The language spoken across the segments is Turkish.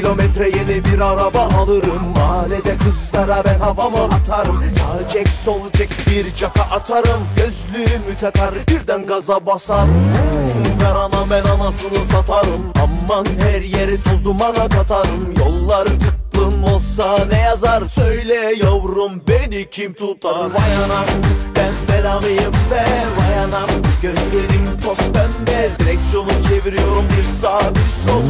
kilometre yeni bir araba alırım. Mahallede kızlara ben havamı atarım. Sağ cek sol cek bir caka atarım. Gözlüğümü takar birden gaza basarım. Ver ana ben anasını satarım. Aman her yeri toz dumana katarım. Yolları tıklım olsa ne yazar? Söyle yavrum beni kim tutar? Vay anam ben belamıyım be? Vay anam gözlerim toz pembe. Direksiyonu çeviriyorum bir sağ bir sol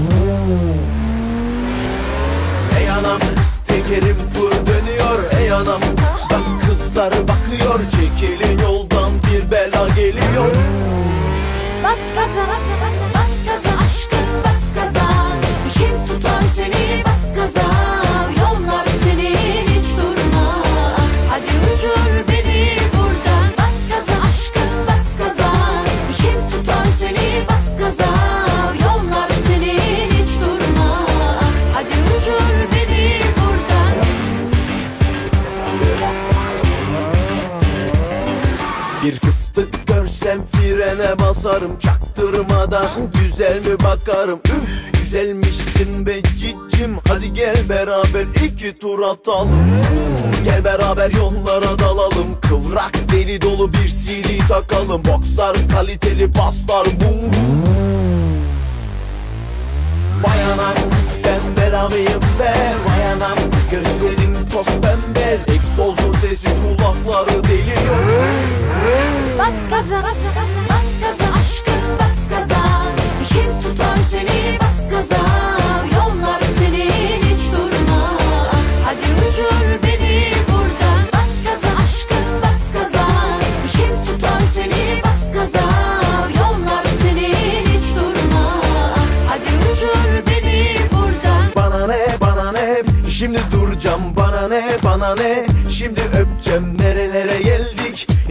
Ey anam tekerim fır dönüyor Ey anam. Bak kızlar bakıyor Çekilin yoldan bir bela geliyor. Bas gaza bas gaza Bir fıstık görsem frene basarım Çaktırmadan güzel mi bakarım? Üf güzelmişsin be cicim Hadi gel beraber iki tur atalım. Gel beraber yollara dalalım Kıvrak deli dolu bir CD takalım. Boxlar kaliteli baslar bum Vay anam ben belamıyım şimdi duracağım bana ne bana ne? Şimdi öpeceğim nerelere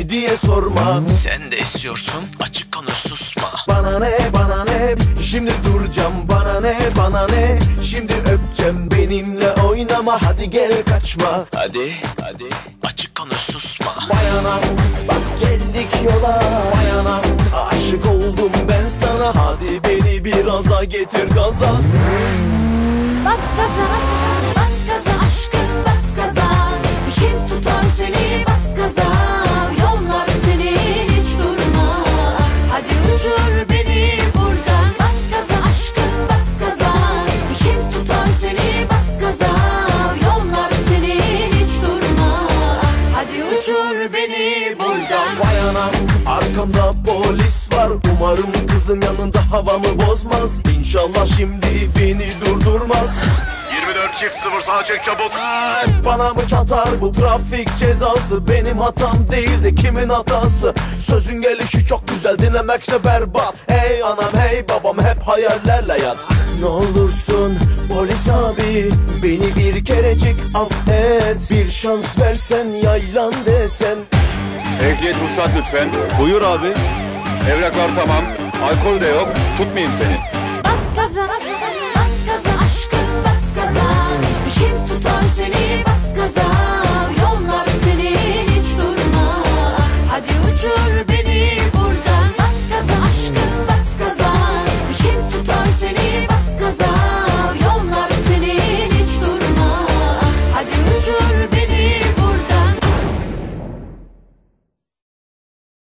diye sorma. Sen de istiyorsun açık konuş susma. Bana ne bana ne? Şimdi duracağım bana ne bana ne? Şimdi öpeceğim benimle oynama. Hadi gel kaçma. Hadi hadi. Açık konuş susma. Vay anam bak geldik yola. Vay anam aşık oldum ben sana. Hadi beni biraz daha getir gaza. Bas gaza bas gaza beni buradan. Vay anam arkamda polis var. Umarım kızın yanında havamı bozmaz. İnşallah şimdi beni durdurmaz. 24 çift 0 sağa çek çabuk. Bana mı çatar bu trafik cezası? Benim hatam değil de kimin hatası? Sözün gelişi çok güzel dinlemekse berbat. Hey anam hey babam hep hayallerle yat. Ne olursun polis abi Beni bir kerecik affet. Bir şans versen yaylan desen Ehliyet ruhsat lütfen. Buyur abi Evraklar tamam. Alkol de yok. Tutmayayım seni. Bas gaza bas gaza